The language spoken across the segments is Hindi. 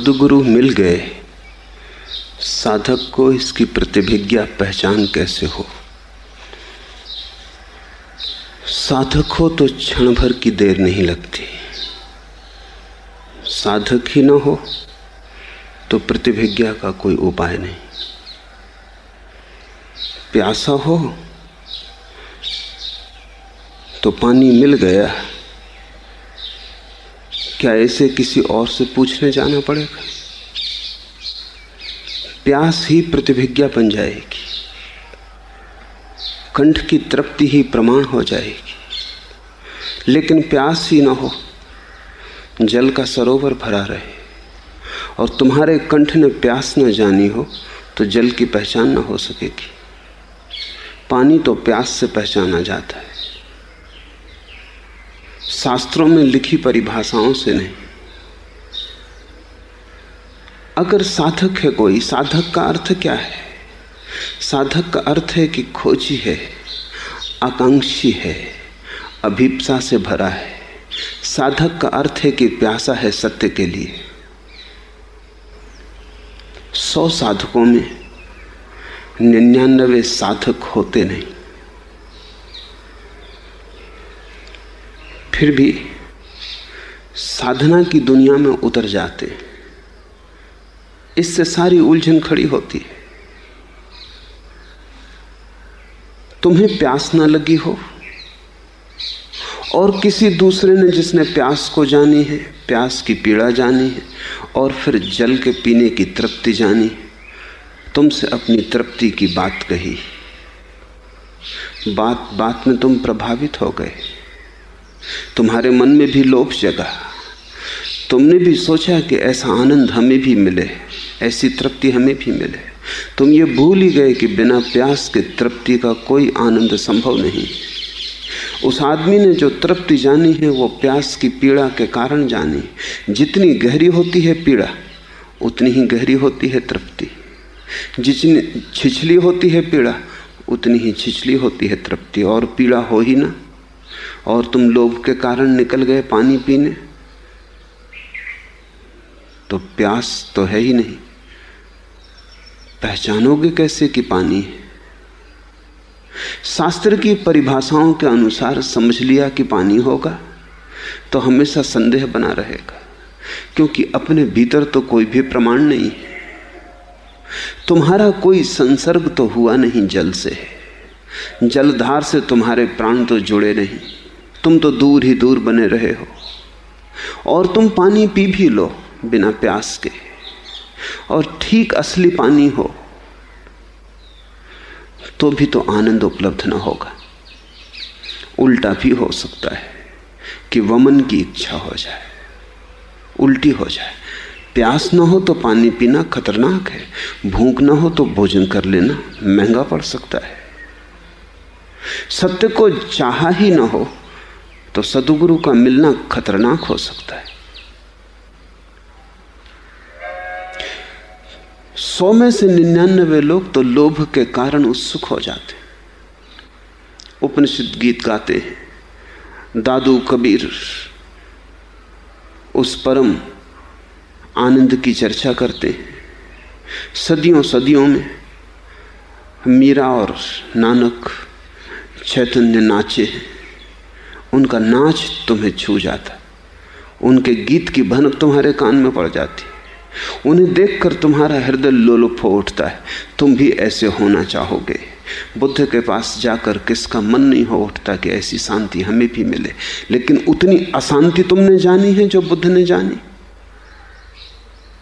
सदगुरु मिल गए। साधक को इसकी प्रतिभिज्ञा पहचान कैसे हो? साधक हो तो क्षण भर की देर नहीं लगती। साधक ही ना हो तो प्रतिभिज्ञा का कोई उपाय नहीं। प्यासा हो तो पानी मिल गया। क्या ऐसे किसी और से पूछने जाना पड़ेगा? प्यास ही प्रतिभिज्ञा बन जाएगी। कंठ की तृप्ति ही प्रमाण हो जाएगी। लेकिन प्यास ही ना हो, जल का सरोवर भरा रहे। और तुम्हारे कंठ ने प्यास न जानी हो तो जल की पहचान न हो सकेगी। पानी तो प्यास से पहचाना जाता है। शास्त्रों में लिखी परिभाषाओं से नहीं। अगर साधक है कोई, साधक का अर्थ क्या है? साधक का अर्थ है कि खोजी है, आकांक्षी है, अभिप्सा से भरा है। साधक का अर्थ है कि प्यासा है सत्य के लिए। सौ साधकों में निन्यानवे साधक होते नहीं। फिर भी साधना की दुनिया में उतर जाते इससे सारी उलझन खड़ी होती है। तुम्हें प्यास ना लगी हो? और किसी दूसरे ने जिसने प्यास को जानी है, प्यास की पीड़ा जानी है, और फिर जल के पीने की तृप्ति जानी तुमसे अपनी तृप्ति की बात कही। बात बात में तुम प्रभावित हो गए। तुम्हारे मन में भी लोभ जगा। तुमने भी सोचा कि ऐसा आनंद हमें भी मिले, ऐसी तृप्ति हमें भी मिले। तुम ये भूल ही गए कि बिना प्यास के तृप्ति का कोई आनंद संभव नहीं। उस आदमी ने जो तृप्ति जानी है, वो प्यास की पीड़ा के कारण जानी। जितनी गहरी होती है पीड़ा, उतनी ही गहरी होती है तृप्ति। जितनी छिछली होती है पीड़ा, उतनी ही छिछली होती है तृप्ति। और पीड़ा हो ही ना। और तुम लोभ के कारण निकल गए पानी पीने। तो प्यास तो है ही नहीं। पहचानोगे कैसे कि पानी है? शास्त्र की परिभाषाओं के अनुसार समझ लिया कि पानी होगा तो हमेशा संदेह बना रहेगा, क्योंकि अपने भीतर तो कोई भी प्रमाण नहीं है। तुम्हारा कोई संसर्ग तो हुआ नहीं जल से। जलधार से तुम्हारे प्राण तो जुड़े नहीं। तुम तो दूर ही दूर बने रहे हो। और तुम पानी पी भी लो बिना प्यास के। और ठीक असली पानी हो तो भी तो आनंद उपलब्ध ना होगा। उल्टा भी हो सकता है कि वमन की इच्छा हो जाए। उल्टी हो जाए। प्यास ना हो तो पानी पीना खतरनाक है। भूख ना हो तो भोजन कर लेना महँगा पड़ सकता है। सत्य को चाहा ही ना हो तो सदगुरु का मिलना खतरनाक हो सकता है। सौ में से निन्यानवे लोग तो लोभ के कारण उत्सुक हो जाते उपनिषद गीत गाते हैं। दादू कबीर उस परम आनंद की चर्चा करते हैं। सदियों सदियों में मीरा और नानक चैतन्य नाचे उनका नाच तुम्हें छू जाता। उनके गीत की भनक तुम्हारे कान में पड़ जाती। उन्हें देखकर तुम्हारा हृदय लोलुप हो उठता है। तुम भी ऐसे होना चाहोगे। बुद्ध के पास जाकर किसका मन नहीं हो उठता कि ऐसी शांति हमें भी मिले। लेकिन उतनी अशांति तुमने जानी है जो बुद्ध ने जानी।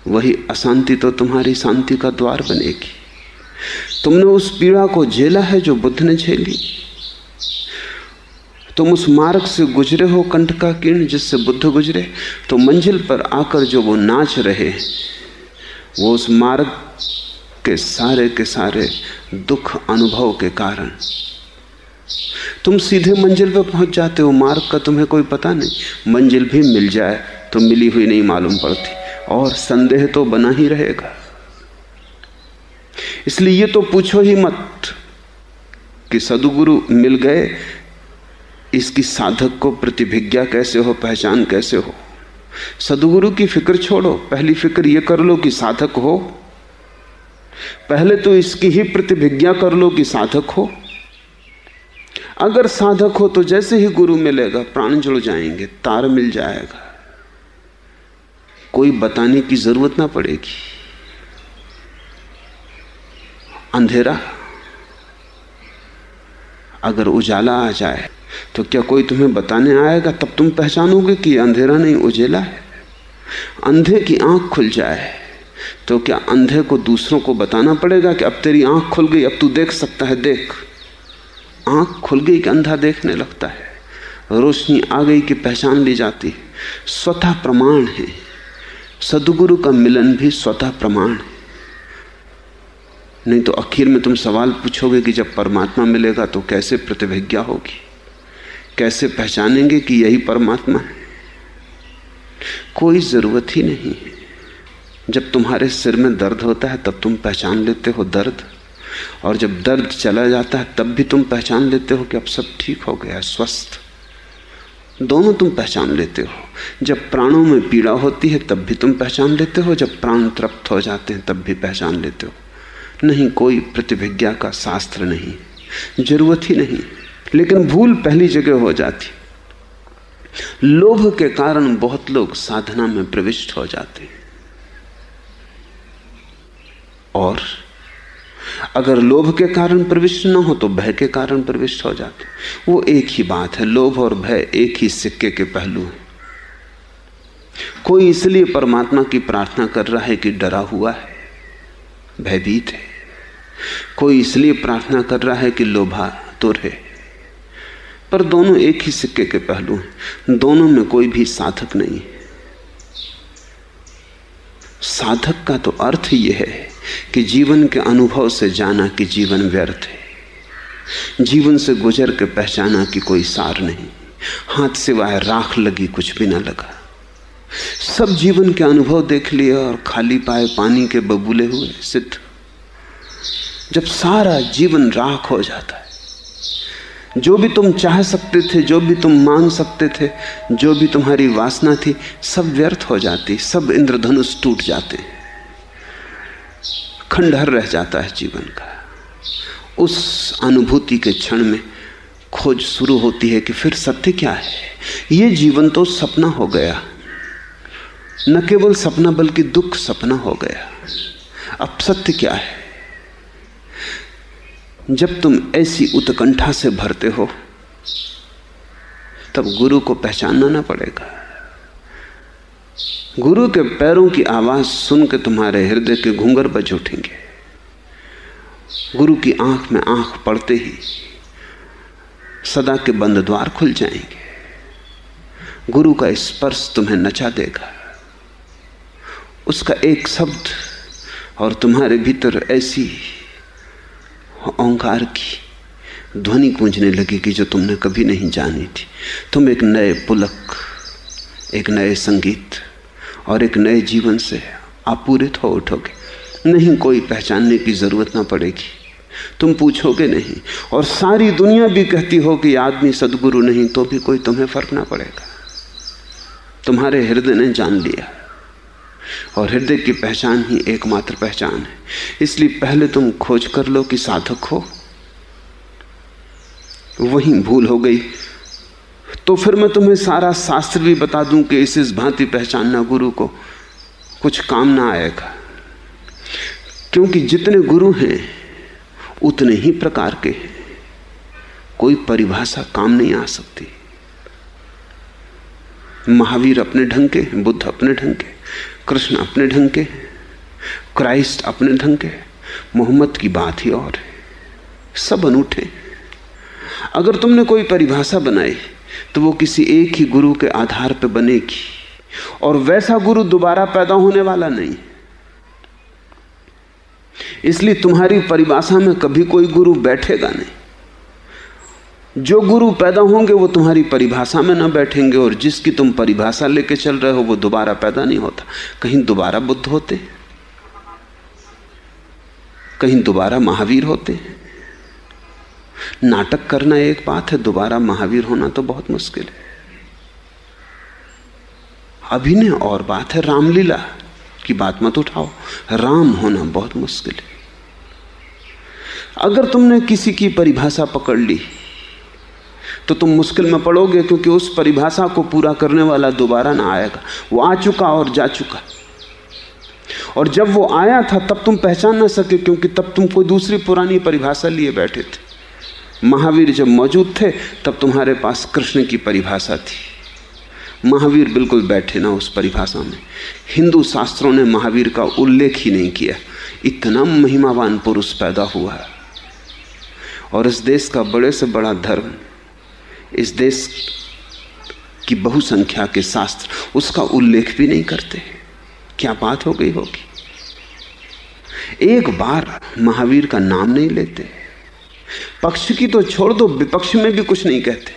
वही अशांति तो तुम्हारी शांति का द्वार बनेगी। तुमने उस पीड़ा को झेला है जो बुद्ध ने झेली। तुम उस मार्ग से गुजरे हो, कंठ का किरण जिससे बुद्ध गुजरे तो मंजिल पर आकर जो वो नाच रहे वो उस मार्ग के सारे के सारे दुख अनुभव के कारण। तुम सीधे मंजिल पर पहुँच जाते हो, मार्ग का तुम्हें कोई पता नहीं। मंजिल भी मिल जाए तो मिली हुई नहीं मालूम पड़ती, और संदेह तो बना ही रहेगा। इसलिए ये तो पूछो ही मत कि सदगुरु मिल गए इसकी साधक को प्रतिभिज्ञा कैसे हो, पहचान कैसे हो? सदगुरु की फ़िक्र छोड़ो, पहली फ़िक्र यह कर लो कि साधक हो। पहले तो इसकी ही प्रतिभिज्ञा कर लो कि साधक हो। अगर साधक हो तो जैसे ही गुरु मिलेगा, प्राण जुड़ जाएँगे, तार मिल जाएगा। कोई बताने की ज़रूरत ना पड़ेगी। अंधेरा। अगर उजाला आ जाए तो क्या कोई तुम्हें बताने आएगा? तब तुम पहचानोगे कि अंधेरा नहीं, उजेला है। अंधे की आँख खुल जाए तो क्या अंधे को दूसरों को बताना पड़ेगा कि अब तेरी आँख खुल गई, अब तू देख सकता है, देख। आँख खुल गई कि अंधा देखने लगता है। रोशनी आ गई कि पहचान ली जाती है। स्वतः प्रमाण है। सदगुरु का मिलन भी स्वतः प्रमाण है। नहीं तो आखिर में तुम सवाल पूछोगे कि जब परमात्मा मिलेगा तो कैसे प्रतिभिज्ञा होगी? कैसे पहचानेंगे कि यही परमात्मा है? कोई ज़रूरत ही नहीं जब तुम्हारे सिर में दर्द होता है, तब तुम पहचान लेते हो दर्द। और जब दर्द चला जाता है, तब भी तुम पहचान लेते हो कि अब सब ठीक हो गया, स्वस्थ। दोनों तुम पहचान लेते हो। जब प्राणों में पीड़ा होती है, तब भी तुम पहचान लेते हो। जब प्राण तृप्त हो जाते हैं, तब भी पहचान लेते हो। नहीं, कोई प्रतिभिज्ञा का शास्त्र नहीं। ज़रूरत ही नहीं। लेकिन भूल पहली जगह हो जाती। लोभ के कारण बहुत लोग साधना में प्रविष्ट हो जाते हैं। और अगर लोभ के कारण प्रविष्ट ना हो तो भय के कारण प्रविष्ट हो जाते। वो एक ही बात है, लोभ और भय एक ही सिक्के के पहलू हैं। कोई इसलिए परमात्मा की प्रार्थना कर रहा है कि डरा हुआ है, भयभीत है। कोई इसलिए प्रार्थना कर रहा है कि लोभा तुर है। पर दोनों एक ही सिक्के के पहलू हैं। दोनों में कोई भी साधक नहीं है। साधक का तो अर्थ यह है कि जीवन के अनुभव से जाना कि जीवन व्यर्थ है। जीवन से गुजर के पहचाना कि कोई सार नहीं। हाथ सिवाय राख लगी कुछ भी ना लगा। सब जीवन के अनुभव देख लिए और खाली पाए पानी के बबूले हुए सिद्ध। जब सारा जीवन राख हो जाता है जो भी तुम चाह सकते थे, जो भी तुम मांग सकते थे, जो भी तुम्हारी वासना थी, सब व्यर्थ हो जाती, सब इंद्रधनुष टूट जाते खंडहर रह जाता है जीवन का। उस अनुभूति के क्षण में खोज शुरू होती है कि फिर सत्य क्या है? ये जीवन तो सपना हो गया। न केवल सपना, बल्कि दुख सपना हो गया। अब सत्य क्या है? जब तुम ऐसी उत्कंठा से भरते हो, तब गुरु को पहचानना ना पड़ेगा। गुरु के पैरों की आवाज़ सुन के तुम्हारे हृदय के घूंगर बज उठेंगे। गुरु की आँख में आँख पड़ते ही सदा के बंद द्वार खुल जाएँगे। गुरु का स्पर्श तुम्हें नचा देगा। उसका एक शब्द और तुम्हारे भीतर ऐसी ओंकार की ध्वनि गूंजने लगेगी जो तुमने कभी नहीं जानी थी। तुम एक नए पुलक, एक नए संगीत और एक नए जीवन से आपूरित हो उठोगे। नहीं, कोई पहचानने की ज़रूरत ना पड़ेगी। तुम पूछोगे नहीं और सारी दुनिया भी कहती हो कि आदमी सदगुरु नहीं तो भी कोई तुम्हें फ़र्क ना पड़ेगा। तुम्हारे हृदय ने जान लिया। और हृदय की पहचान ही एकमात्र पहचान है। इसलिए पहले तुम खोज कर लो कि साधक हो। वही भूल हो गई। तो फिर मैं तुम्हें सारा शास्त्र भी बता दूँ कि इस इस भांति पहचानना गुरु को कुछ काम ना आएगा। क्योंकि जितने गुरु हैं, उतने ही प्रकार के हैं। कोई परिभाषा काम नहीं आ सकती। महावीर अपने ढंग के बुद्ध अपने ढंग के कृष्ण अपने ढंग के क्राइस्ट अपने ढंग के मोहम्मद की बात ही और है। सब अनूठे अगर तुमने कोई परिभाषा बनाई तो वो किसी एक ही गुरु के आधार पर बनेगी, और वैसा गुरु दोबारा पैदा होने वाला नहीं। इसलिए तुम्हारी परिभाषा में कभी कोई गुरु बैठेगा नहीं। जो गुरु पैदा होंगे, वो तुम्हारी परिभाषा में ना बैठेंगे और जिसकी तुम परिभाषा लेके चल रहे हो, वो दोबारा पैदा नहीं होता। कहीं दोबारा बुद्ध होते, कहीं दोबारा महावीर होते। नाटक करना एक बात है, दोबारा महावीर होना तो बहुत मुश्किल है। अभिनय और बात है रामलीला की बात मत उठाओ, राम होना बहुत मुश्किल है। अगर तुमने किसी की परिभाषा पकड़ ली तो तुम मुश्किल में पड़ोगे क्योंकि उस परिभाषा को पूरा करने वाला दोबारा ना आएगा। वो आ चुका और जा चुका। और जब वो आया था, तब तुम पहचान ना सके क्योंकि तब तुम कोई दूसरी पुरानी परिभाषा लिए बैठे थे। महावीर जब मौजूद थे, तब तुम्हारे पास कृष्ण की परिभाषा थी। महावीर बिल्कुल बैठे ना उस परिभाषा में। हिंदू शास्त्रों ने महावीर का उल्लेख ही नहीं किया। इतना महिमावान पुरुष पैदा हुआ। है और इस देश का बड़े से बड़ा धर्म इस देश की बहुसंख्या के शास्त्र उसका उल्लेख भी नहीं करते क्या बात हो गई होगी? एक बार महावीर का नाम नहीं लेते। पक्ष की तो छोड़ दो, विपक्ष में भी कुछ नहीं कहते।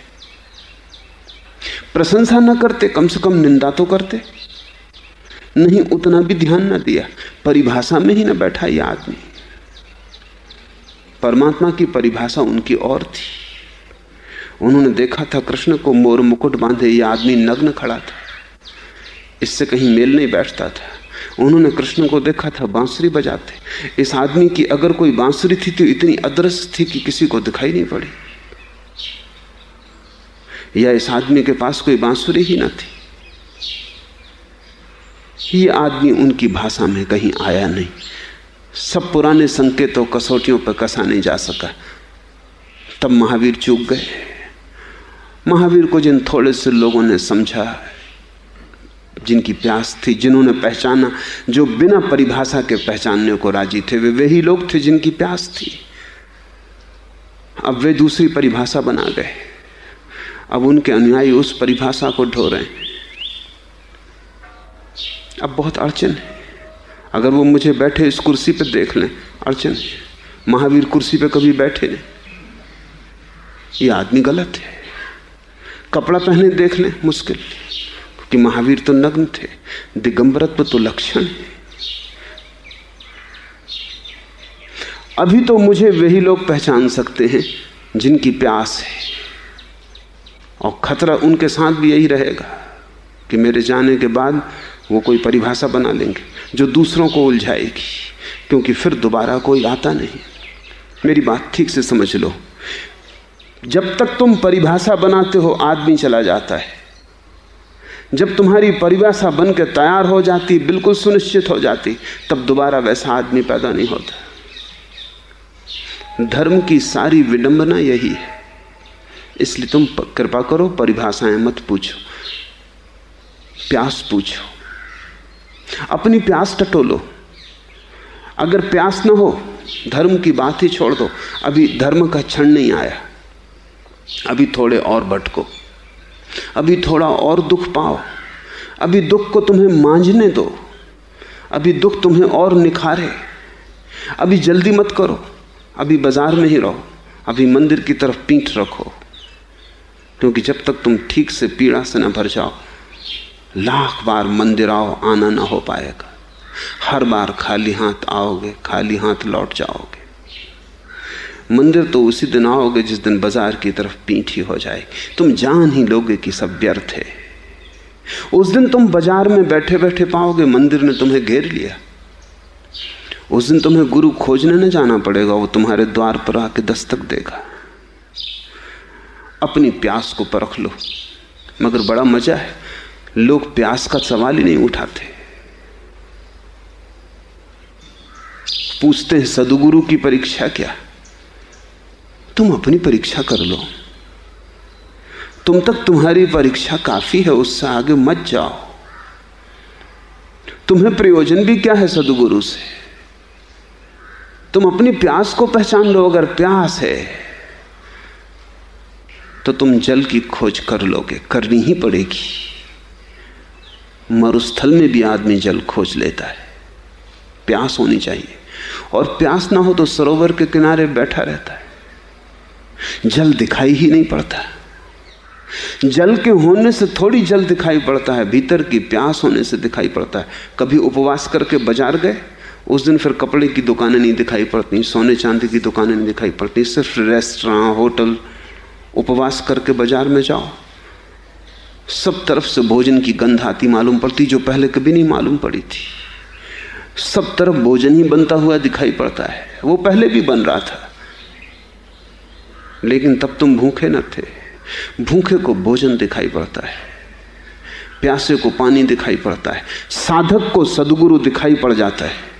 प्रशंसा न करते, कम से कम निंदा तो करते। नहीं उतना भी ध्यान न दिया, परिभाषा में ही न बैठा यह आदमी। परमात्मा की परिभाषा उनकी और थी। उन्होंने देखा था कृष्ण को मोर मुकुट बांधे यह आदमी नग्न खड़ा था। इससे कहीं मेल नहीं बैठता था। उन्होंने कृष्ण को देखा था, बांसुरी बजाते। इस आदमी की अगर कोई बांसुरी थी तो इतनी अदृश्य थी कि किसी को दिखाई नहीं पड़ी। या इस आदमी के पास कोई बांसुरी ही ना थी। ये आदमी उनकी भाषा में कहीं आया नहीं। सब पुराने संकेतों, कसौटियों पर कसा नहीं जा सका। तब महावीर चूक गए। महावीर को जिन थोड़े से लोगों ने समझा, जिनकी प्यास थी, जिन्होंने पहचाना, जो बिना परिभाषा के पहचानने को राज़ी थे, वे वही लोग थे जिनकी प्यास थी। अब वे दूसरी परिभाषा बना गए। अब उनके अनुयायी उस परिभाषा को ढो रहे हैं। अब बहुत अड़चन है। अगर वो मुझे बैठे इस कुर्सी पर देख लें, अड़चन महावीर कुर्सी पर कभी बैठे नहीं। ये आदमी गलत है। कपड़ा पहने देख लें, मुश्किल। कि महावीर तो नग्न थे, दिगंबरत्व तो लक्षण है। अभी तो मुझे वही लोग पहचान सकते हैं, जिनकी प्यास है। और खतरा उनके साथ भी यही रहेगा कि मेरे जाने के बाद वो कोई परिभाषा बना लेंगे, जो दूसरों को उलझाएगी, क्योंकि फिर दोबारा कोई आता नहीं। मेरी बात ठीक से समझ लो। जब तक तुम परिभाषा बनाते हो, आदमी चला जाता है। जब तुम्हारी परिभाषा बन के तैयार हो जाती, बिल्कुल सुनिश्चित हो जाती, तब दोबारा वैसा आदमी पैदा नहीं होता। धर्म की सारी विडंबना यही है। इसलिए तुम कृपा करो, परिभाषाएँ मत पूछो, प्यास पूछो। अपनी प्यास टटोलो। अगर प्यास ना हो, धर्म की बात ही छोड़ दो। अभी धर्म का क्षण नहीं आया। अभी थोड़े और भटको। अभी थोड़ा और दुख पाओ। अभी दुख को तुम्हें मांझने दो। अभी दुख तुम्हें और निखारे। अभी जल्दी मत करो। अभी बाज़ार में ही रहो। अभी मंदिर की तरफ़ पीठ रखो। क्योंकि जब तक तुम ठीक से पीड़ा से न भर जाओ, लाख बार मंदिर आओ, आना ना हो पाएगा। हर बार खाली हाथ आओगे, खाली हाथ लौट जाओगे। मंदिर तो उसी दिन आओगे जिस दिन बाज़ार की तरफ़ पीठ ही हो जाए तुम जान ही लोगे कि सब व्यर्थ है। उस दिन तुम बाज़ार में बैठे बैठे पाओगे मंदिर ने तुम्हें घेर लिया। उस दिन तुम्हें गुरु खोजने न जाना पड़ेगा, वो तुम्हारे द्वार पर आके दस्तक देगा। अपनी प्यास को परख लो, मगर बड़ा मज़ा है। लोग प्यास का सवाल ही नहीं उठाते। पूछते हैं, सदगुरु की परीक्षा क्या? तुम अपनी परीक्षा कर लो। तुम तक तुम्हारी परीक्षा काफ़ी है, उससे आगे मत जाओ। तुम्हें प्रयोजन भी क्या है सदगुरु से? तुम अपनी प्यास को पहचान लो, अगर प्यास है तो तुम जल की खोज कर लोगे, करनी ही पड़ेगी। मरुस्थल में भी आदमी जल खोज लेता है। प्यास होनी चाहिए। और प्यास ना हो तो सरोवर के किनारे बैठा रहता है। जल दिखाई ही नहीं पड़ता। जल के होने से थोड़ी जल दिखाई पड़ता है, भीतर की प्यास होने से दिखाई पड़ता है। कभी उपवास करके बाज़ार गए, उस दिन फिर कपड़े की दुकानें नहीं दिखाई पड़ती, सोने चांदी की दुकानें नहीं दिखाई पड़ती, सिर्फ़ रेस्टोरेंट होटल, उपवास करके बाज़ार में जाओ। सब तरफ़ से भोजन की गंध आती, मालूम पड़ती, जो पहले कभी नहीं मालूम पड़ी थी। सब तरफ़ भोजन ही बनता हुआ दिखाई पड़ता है। वो पहले भी बन रहा था। लेकिन तब तुम भूखे न थे। भूखे को भोजन दिखाई पड़ता है। प्यासे को पानी दिखाई पड़ता है। साधक को सदगुरु दिखाई पड़ जाता है।